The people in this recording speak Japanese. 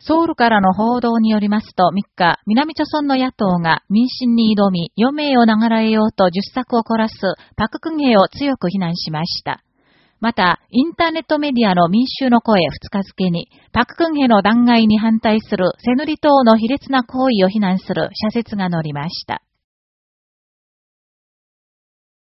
ソウルからの報道によりますと3日、南朝村の野党が民進に挑み、余命を流れようと10作を凝らすパククンヘを強く非難しました。また、インターネットメディアの民衆の声2日付に、パククンヘの弾劾に反対するセヌリ党の卑劣な行為を非難する社説が載りました。